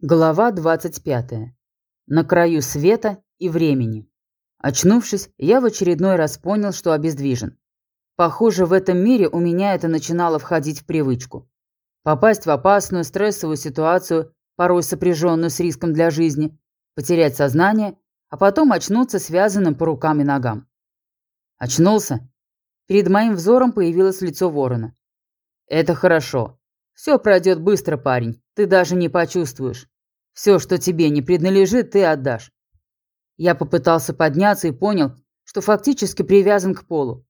Глава 25. На краю света и времени. Очнувшись, я в очередной раз понял, что обездвижен. Похоже, в этом мире у меня это начинало входить в привычку. Попасть в опасную, стрессовую ситуацию, порой сопряженную с риском для жизни, потерять сознание, а потом очнуться связанным по рукам и ногам. Очнулся. Перед моим взором появилось лицо ворона. Это хорошо. Все пройдет быстро, парень. Ты даже не почувствуешь. Все, что тебе не принадлежит, ты отдашь. Я попытался подняться и понял, что фактически привязан к полу.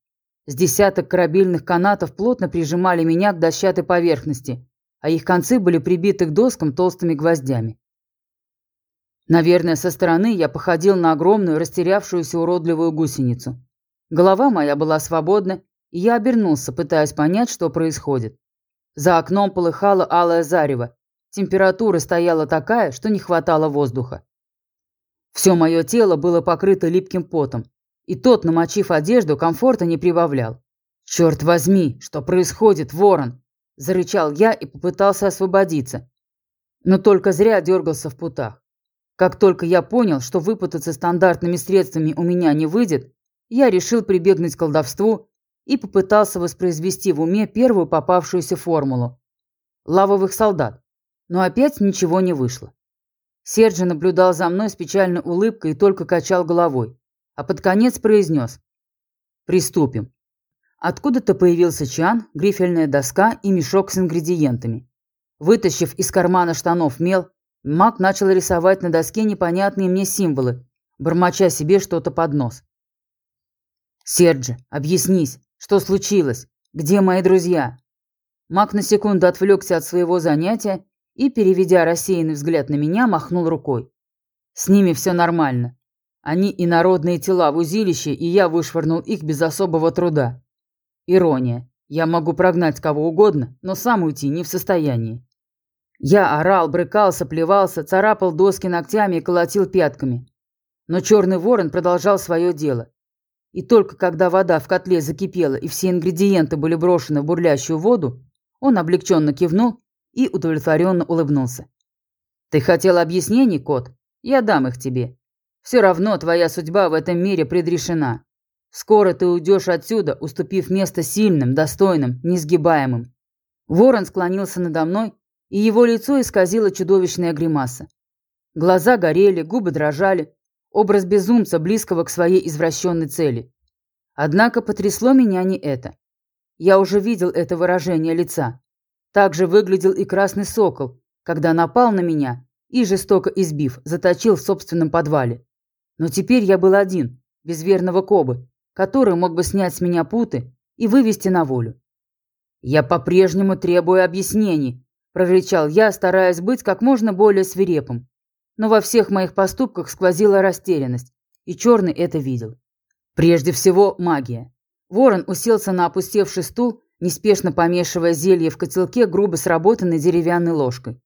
С десяток корабельных канатов плотно прижимали меня к дощатой поверхности, а их концы были прибиты к доскам толстыми гвоздями. Наверное, со стороны я походил на огромную, растерявшуюся уродливую гусеницу. Голова моя была свободна, и я обернулся, пытаясь понять, что происходит. За окном полыхало алое зарево. Температура стояла такая, что не хватало воздуха. Все мое тело было покрыто липким потом, и тот, намочив одежду, комфорта не прибавлял. «Черт возьми, что происходит, ворон?» – зарычал я и попытался освободиться. Но только зря дергался в путах. Как только я понял, что выпутаться стандартными средствами у меня не выйдет, я решил прибегнуть к колдовству и попытался воспроизвести в уме первую попавшуюся формулу – лавовых солдат, но опять ничего не вышло. Серджи наблюдал за мной с печальной улыбкой и только качал головой, а под конец произнес «Приступим». Откуда-то появился чан, грифельная доска и мешок с ингредиентами. Вытащив из кармана штанов мел, маг начал рисовать на доске непонятные мне символы, бормоча себе что-то под нос. «Серджи, объяснись, что случилось? Где мои друзья?» Мак на секунду отвлекся от своего занятия и, переведя рассеянный взгляд на меня, махнул рукой. «С ними все нормально. Они инородные тела в узилище, и я вышвырнул их без особого труда. Ирония. Я могу прогнать кого угодно, но сам уйти не в состоянии. Я орал, брыкался, плевался, царапал доски ногтями и колотил пятками. Но черный ворон продолжал свое дело. И только когда вода в котле закипела и все ингредиенты были брошены в бурлящую воду, он облегченно кивнул и удовлетворенно улыбнулся. «Ты хотел объяснений, кот? Я дам их тебе. Все равно твоя судьба в этом мире предрешена. Скоро ты уйдешь отсюда, уступив место сильным, достойным, несгибаемым». Ворон склонился надо мной, и его лицо исказило чудовищная гримаса. Глаза горели, губы дрожали, Образ безумца, близкого к своей извращенной цели. Однако потрясло меня не это. Я уже видел это выражение лица. Так же выглядел и красный сокол, когда напал на меня и, жестоко избив, заточил в собственном подвале. Но теперь я был один, без верного Кобы, который мог бы снять с меня путы и вывести на волю. «Я по-прежнему требую объяснений», – прорычал я, стараясь быть как можно более свирепым но во всех моих поступках сквозила растерянность, и Черный это видел. Прежде всего, магия. Ворон уселся на опустевший стул, неспешно помешивая зелье в котелке грубо сработанной деревянной ложкой.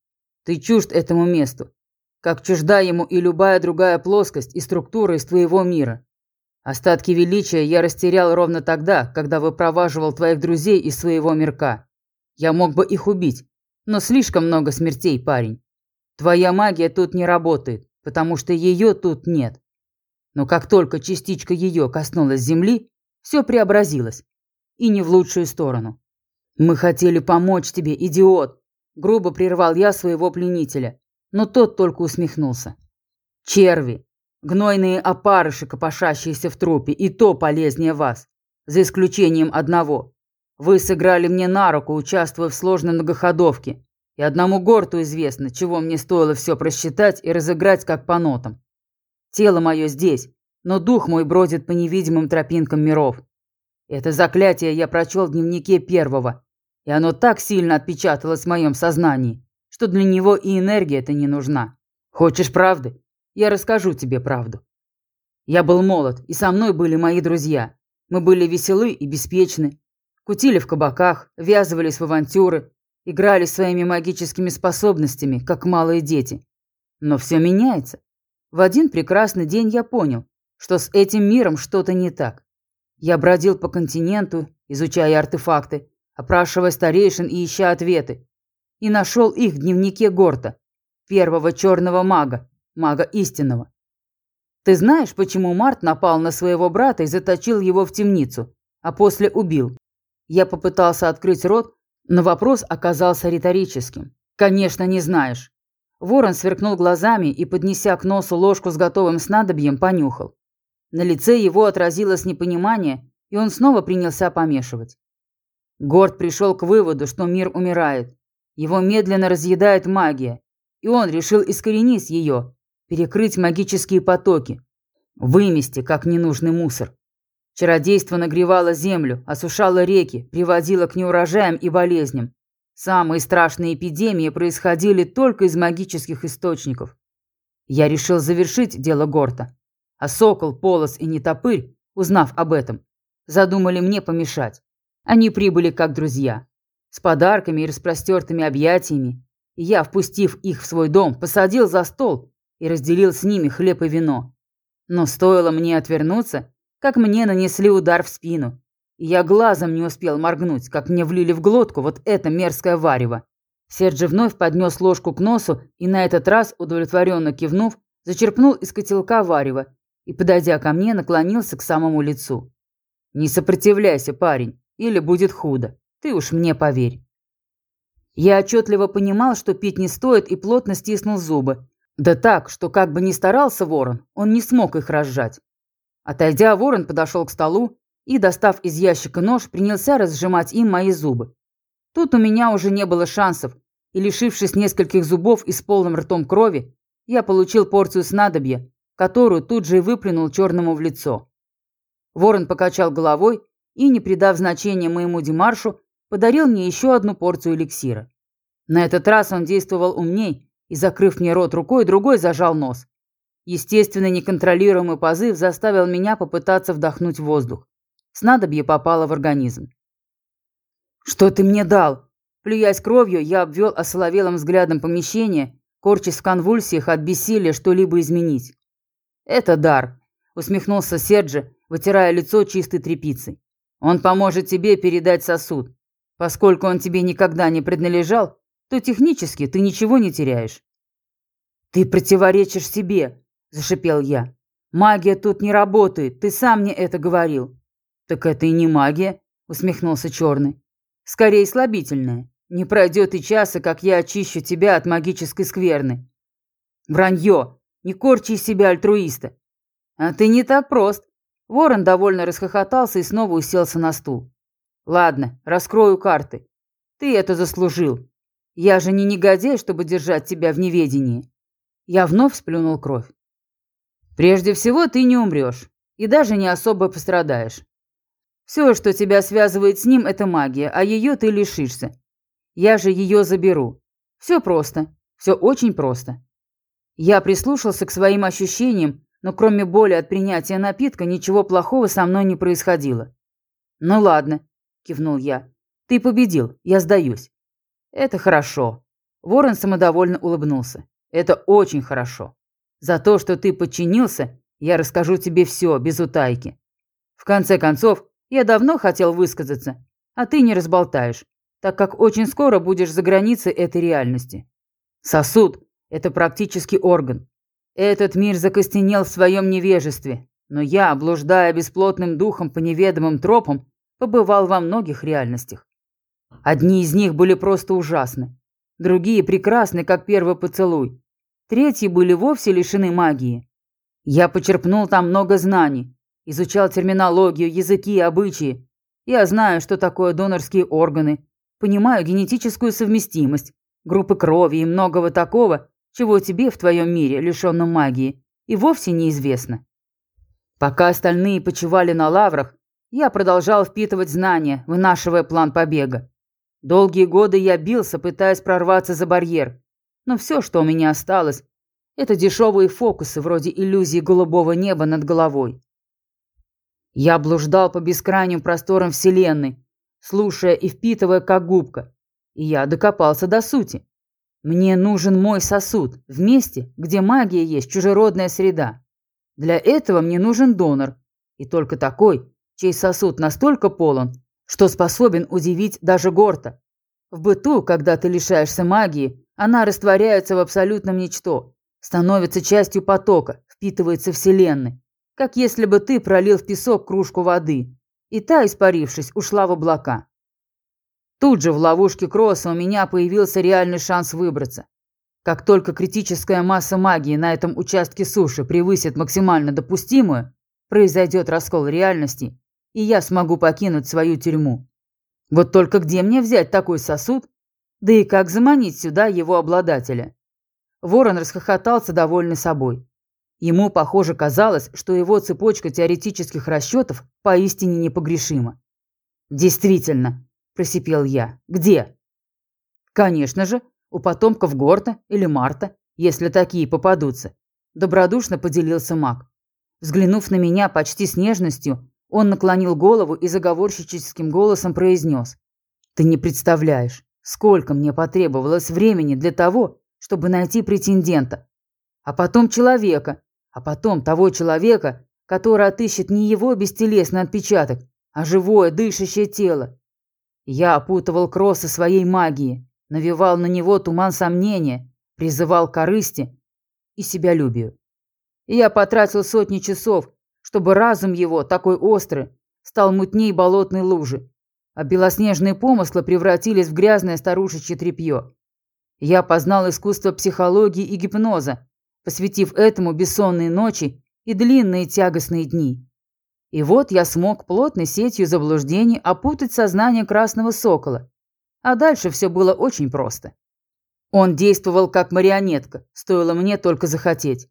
Ты чужд этому месту, как чужда ему и любая другая плоскость и структура из твоего мира. Остатки величия я растерял ровно тогда, когда выпроваживал твоих друзей из своего мирка. Я мог бы их убить, но слишком много смертей, парень. Твоя магия тут не работает, потому что ее тут нет. Но как только частичка ее коснулась земли, все преобразилось. И не в лучшую сторону. Мы хотели помочь тебе, идиот. Грубо прервал я своего пленителя, но тот только усмехнулся. Черви, гнойные опарыши, копошащиеся в трупе, и то полезнее вас, за исключением одного. Вы сыграли мне на руку, участвуя в сложной многоходовке, и одному Горту известно, чего мне стоило все просчитать и разыграть как по нотам. Тело мое здесь, но дух мой бродит по невидимым тропинкам миров. Это заклятие я прочел в дневнике первого, и оно так сильно отпечаталось в моем сознании, что для него и энергия-то не нужна. Хочешь правды? Я расскажу тебе правду. Я был молод, и со мной были мои друзья. Мы были веселы и беспечны. Кутили в кабаках, ввязывались в авантюры, Играли своими магическими способностями, как малые дети. Но все меняется. В один прекрасный день я понял, что с этим миром что-то не так. Я бродил по континенту, изучая артефакты, опрашивая старейшин и ища ответы. И нашел их в дневнике Горта. первого черного мага, мага истинного. Ты знаешь, почему Март напал на своего брата и заточил его в темницу, а после убил? Я попытался открыть рот, но вопрос оказался риторическим. Конечно, не знаешь. Ворон сверкнул глазами и, поднеся к носу ложку с готовым снадобьем, понюхал. На лице его отразилось непонимание, и он снова принялся помешивать. Горд пришел к выводу, что мир умирает. Его медленно разъедает магия, и он решил искоренить ее, перекрыть магические потоки, вымести, как ненужный мусор. Чародейство нагревало землю, осушало реки, приводило к неурожаям и болезням. Самые страшные эпидемии происходили только из магических источников. Я решил завершить дело Горта. А Сокол, Полос и Нетопырь, узнав об этом, задумали мне помешать. Они прибыли как друзья, с подарками и распростертыми объятиями. И я, впустив их в свой дом, посадил за стол и разделил с ними хлеб и вино. Но стоило мне отвернуться, как мне нанесли удар в спину, я глазом не успел моргнуть, как мне влили в глотку вот это мерзкое варево. Серджи вновь поднес ложку к носу и на этот раз, удовлетворенно кивнув, зачерпнул из котелка варево и, подойдя ко мне, наклонился к самому лицу. «Не сопротивляйся, парень, или будет худо. Ты уж мне поверь». Я отчетливо понимал, что пить не стоит, и плотно стиснул зубы. Да так, что как бы ни старался ворон, он не смог их разжать. Отойдя, ворон подошел к столу и, достав из ящика нож, принялся разжимать им мои зубы. Тут у меня уже не было шансов, и, лишившись нескольких зубов и с полным ртом крови, я получил порцию снадобья, которую тут же и выплюнул черному в лицо. Ворон покачал головой и, не придав значения моему демаршу, подарил мне еще одну порцию эликсира. На этот раз он действовал умней и, закрыв мне рот рукой, другой зажал нос. Естественно, неконтролируемый позыв заставил меня попытаться вдохнуть воздух. Снадобье попало в организм. «Что ты мне дал?» Плюясь кровью, я обвел осоловелым взглядом помещение, корчась в конвульсиях от бессилия что-либо изменить. «Это дар», — усмехнулся Серджи, вытирая лицо чистой тряпицей. «Он поможет тебе передать сосуд. Поскольку он тебе никогда не принадлежал, то технически ты ничего не теряешь». «Ты противоречишь себе», — зашипел я. «Магия тут не работает, ты сам мне это говорил». «Так это и не магия», — усмехнулся Черный. «Скорее слабительная. Не пройдет и часа, как я очищу тебя от магической скверны». «Вранье! Не корчи из себя альтруиста!» «А ты не так прост!» Ворон довольно расхохотался и снова уселся на стул. «Ладно, раскрою карты. Ты это заслужил. Я же не негодяй, чтобы держать тебя в неведении». Я вновь сплюнул кровь. «Прежде всего, ты не умрешь и даже не особо пострадаешь. Все, что тебя связывает с ним, это магия, а ее ты лишишься. Я же ее заберу. Все просто. Все очень просто. Я прислушался к своим ощущениям, но кроме боли от принятия напитка ничего плохого со мной не происходило. «Ну ладно», – кивнул я. «Ты победил, я сдаюсь». «Это хорошо». Ворон самодовольно улыбнулся. «Это очень хорошо. За то, что ты подчинился, я расскажу тебе все, без утайки. В конце концов, я давно хотел высказаться, а ты не разболтаешь, так как очень скоро будешь за границей этой реальности. Сосуд – это практически орган. Этот мир закостенел в своем невежестве, но я, блуждая бесплотным духом по неведомым тропам, побывал во многих реальностях. Одни из них были просто ужасны, другие прекрасны, как первый поцелуй, третьи были вовсе лишены магии. Я почерпнул там много знаний, Изучал терминологию, языки и обычаи. Я знаю, что такое донорские органы. Понимаю генетическую совместимость, группы крови и многого такого, чего тебе в твоем мире, лишенном магии, и вовсе неизвестно. Пока остальные почивали на лаврах, я продолжал впитывать знания, вынашивая план побега. Долгие годы я бился, пытаясь прорваться за барьер. Но все, что у меня осталось, это дешевые фокусы вроде иллюзии голубого неба над головой. Я блуждал по бескрайним просторам Вселенной, слушая и впитывая как губка. И я докопался до сути. Мне нужен мой сосуд, в месте, где магия есть чужеродная среда. Для этого мне нужен донор. И только такой, чей сосуд настолько полон, что способен удивить даже Горта. В быту, когда ты лишаешься магии, она растворяется в абсолютном ничто, становится частью потока, впитывается Вселенной, как если бы ты пролил в песок кружку воды, и та, испарившись, ушла в облака. Тут же в ловушке Кросса у меня появился реальный шанс выбраться. Как только критическая масса магии на этом участке суши превысит максимально допустимую, произойдет раскол реальности, и я смогу покинуть свою тюрьму. Вот только где мне взять такой сосуд? Да и как заманить сюда его обладателя? Ворон расхохотался, довольный собой. Ему, похоже, казалось, что его цепочка теоретических расчетов поистине непогрешима. «Действительно», – просипел я, – «где?» «Конечно же, у потомков Горта или Марта, если такие попадутся», – добродушно поделился маг. Взглянув на меня почти с нежностью, он наклонил голову и заговорщическим голосом произнес. «Ты не представляешь, сколько мне потребовалось времени для того, чтобы найти претендента, а потом человека, а потом того человека, который отыщет не его бестелесный отпечаток, а живое дышащее тело. Я опутывал Кросса своей магией, навевал на него туман сомнения, призывал корысти и себялюбию. Я потратил сотни часов, чтобы разум его, такой острый, стал мутней болотной лужи, а белоснежные помыслы превратились в грязное старушечье тряпье. Я познал искусство психологии и гипноза, посвятив этому бессонные ночи и длинные тягостные дни. И вот я смог плотной сетью заблуждений опутать сознание красного сокола. А дальше все было очень просто. Он действовал как марионетка, стоило мне только захотеть.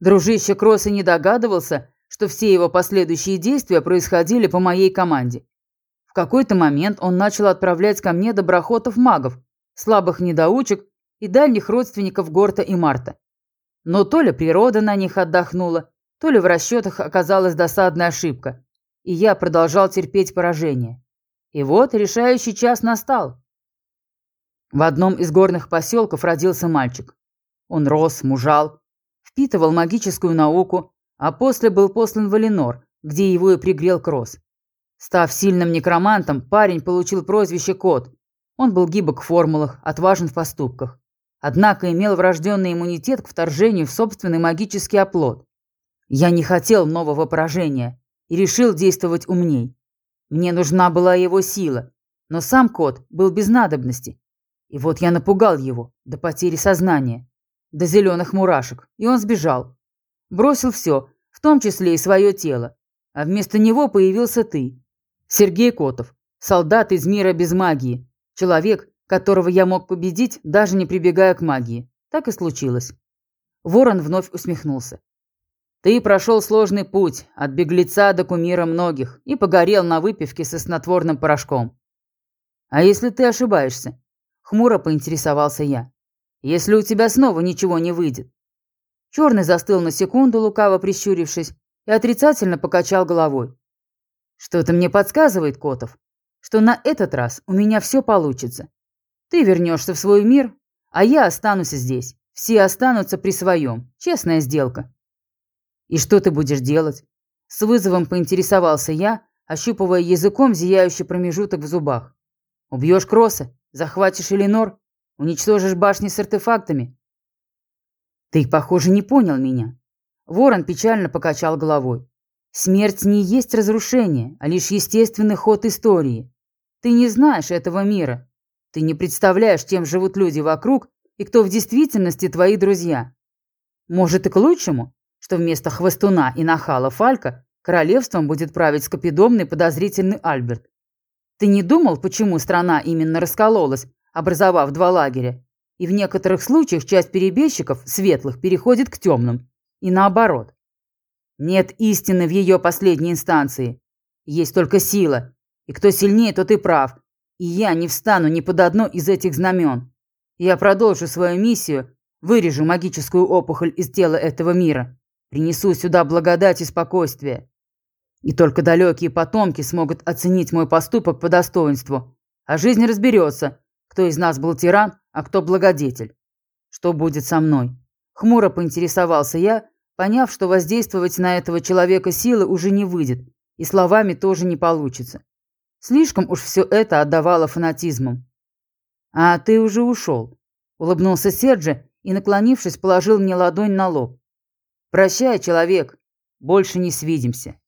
Дружище Кросс и не догадывался, что все его последующие действия происходили по моей команде. В какой-то момент он начал отправлять ко мне доброхотов-магов, слабых недоучек и дальних родственников Горта и Марта. Но то ли природа на них отдохнула, то ли в расчетах оказалась досадная ошибка, и я продолжал терпеть поражение. И вот решающий час настал. В одном из горных поселков родился мальчик. Он рос, мужал, впитывал магическую науку, а после был послан в Эленор, где его и пригрел Кросс. Став сильным некромантом, парень получил прозвище Кот. Он был гибок в формулах, отважен в поступках однако имел врожденный иммунитет к вторжению в собственный магический оплот. Я не хотел нового поражения и решил действовать умней. Мне нужна была его сила, но сам кот был без надобности. И вот я напугал его до потери сознания, до зеленых мурашек, и он сбежал. Бросил все, в том числе и свое тело. А вместо него появился ты. Сергей Котов, солдат из мира без магии, человек, которого я мог победить, даже не прибегая к магии. Так и случилось. Ворон вновь усмехнулся. Ты прошел сложный путь, от беглеца до кумира многих, и погорел на выпивке со снотворным порошком. А если ты ошибаешься? Хмуро поинтересовался я. Если у тебя снова ничего не выйдет. Черный застыл на секунду, лукаво прищурившись, и отрицательно покачал головой. Что-то мне подсказывает, Котов, что на этот раз у меня все получится. Ты вернешься в свой мир, а я останусь здесь. Все останутся при своем. Честная сделка. И что ты будешь делать? С вызовом поинтересовался я, ощупывая языком зияющий промежуток в зубах. Убьешь Кросса? Захватишь Эленор? Уничтожишь башни с артефактами? Ты, похоже, не понял меня. Ворон печально покачал головой. Смерть не есть разрушение, а лишь естественный ход истории. Ты не знаешь этого мира, ты не представляешь, чем живут люди вокруг и кто в действительности твои друзья. Может и к лучшему, что вместо хвостуна и нахала Фалька королевством будет править скопидомный подозрительный Альберт. Ты не думал, почему страна именно раскололась, образовав два лагеря? И в некоторых случаях часть перебежчиков, светлых, переходит к темным. И наоборот. Нет истины в ее последней инстанции. Есть только сила. И кто сильнее, тот и прав. И я не встану ни под одно из этих знамен. Я продолжу свою миссию, вырежу магическую опухоль из тела этого мира, принесу сюда благодать и спокойствие. И только далекие потомки смогут оценить мой поступок по достоинству, а жизнь разберется, кто из нас был тиран, а кто благодетель. Что будет со мной? Хмуро поинтересовался я, поняв, что воздействовать на этого человека силы уже не выйдет, и словами тоже не получится. Слишком уж все это отдавало фанатизмом. А ты уже ушел. Улыбнулся Серджи и, наклонившись, положил мне ладонь на лоб. «Прощай, человек, больше не свидимся».